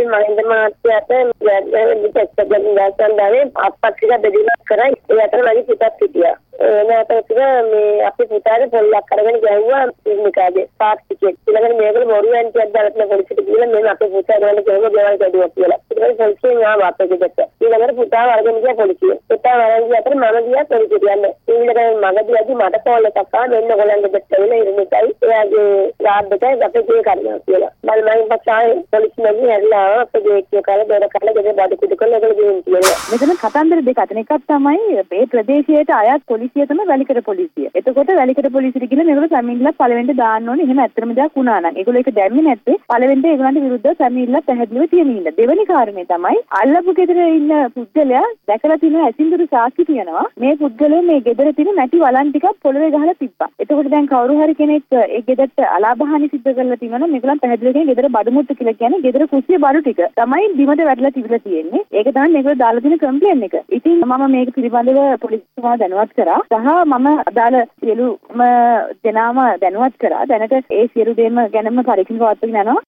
අපි මහින්ද මහත්තයාට දෙකක්ද දාසන්දාවේ අප්පක්ෂික බෙදීමක් කරා ඒ අතර මගේ පුතත් හිටියා. එනකට මේ අපි පුතාට පොල්ලක් අරගෙන ගැහුවා පින්නිකාගේ පාක්ෂිකෙක් ඊළඟට මේකල බොරු ඇන්ටියක් දාලා පොලිසියට ගිහලා මේ අපේ පුතා ගාන ගෙවම ගෙවල් ගැදුවා කියලා. ඊට පස්සේ පොලිසියෙන් ආවා අපේ ගෙදරට ඊළඟට පුතාව අරගෙන ගියා පොලිසිය පුතාව අරගෙන ගිය අතර මම ගියා පොලිසියට යන්න. ඊළඟට මගදීදී මට කෝල් එකක් ආවා. මෙන්න ඔයගොල්ලන් ගෙදරට ඇවිල්ලා ඉරුණිකයි එයාගේ ලාබ් එකයි අපේ ගේ කරනවා කියලා. මම මයින් පස්සාවේ පොලිසිය මගින් ඇවිල්ලා ආවා. අපේ ගේ කිය කාලේ දොර කාලේ ගෙදර බඩ කුඩු කරලා ඒගොල්ලෝ ගෙයින් කියලා. මෙතන කතන්දර දෙකක් අතන එකක් තමයි මේ ප්‍රදේශයට අයත් පොලිසිය තමයි වැලිකඩ පොලිසිය. එතකොට වැලිකඩ පොලිසියට ගිහලා මේගොල්ලෝ සැමිල්ලක් පළවෙනිට දාන්න ඕනේ. එහෙම ඇත්තම දෙයක් වුණා නම්. ඒගොල්ලෝ ඒක දැම්මේ නැත්තේ පළවෙනිට ඒගොල්ලන්ට විරුද්ධව සැමිල්ලක් පැහැදිලිව තියෙන ඉන්න. දෙවෙනි කාරණේ තමයි අල්ලපු ගෙදර ඉන්න පුද්ගලයා දැකලා තියෙන ඇසින්දුරු සාක්ෂි තියෙනවා. මේ පුද්ගලයා මේ ගෙදර තියෙන මැටි වලන් ටිකක් පොළවේ ගහලා තිබ්බා. එතකොට දැන් කවුරු හරි කෙනෙක් ඒ ගෙදරට අලාභහානි සිද්ධ කරලා තියෙනවා නම් මේගොල්ලන් පැහැදිලිව කියන ගෙදර බඩමුට්ටු කියලා කියන්නේ ගෙදර කුස්සිය බඩු ටික තමයි බිමට වැටලා තිබිලා තියෙන්නේ. ඒක තමයි මේගොල්ලෝ දාලා තියෙන කම්ප්ලේන් එක. ඉතින් මම මේක පිළිබඳව පොලිසියතුමා දැනුවත් කරා. සහ මම අදාළ සියලුම දෙනාම දැනුවත් කරා. දැනට ඒ සියලු දේම ගැනම පරීක්ෂණ පවත්වාගෙන යනවා.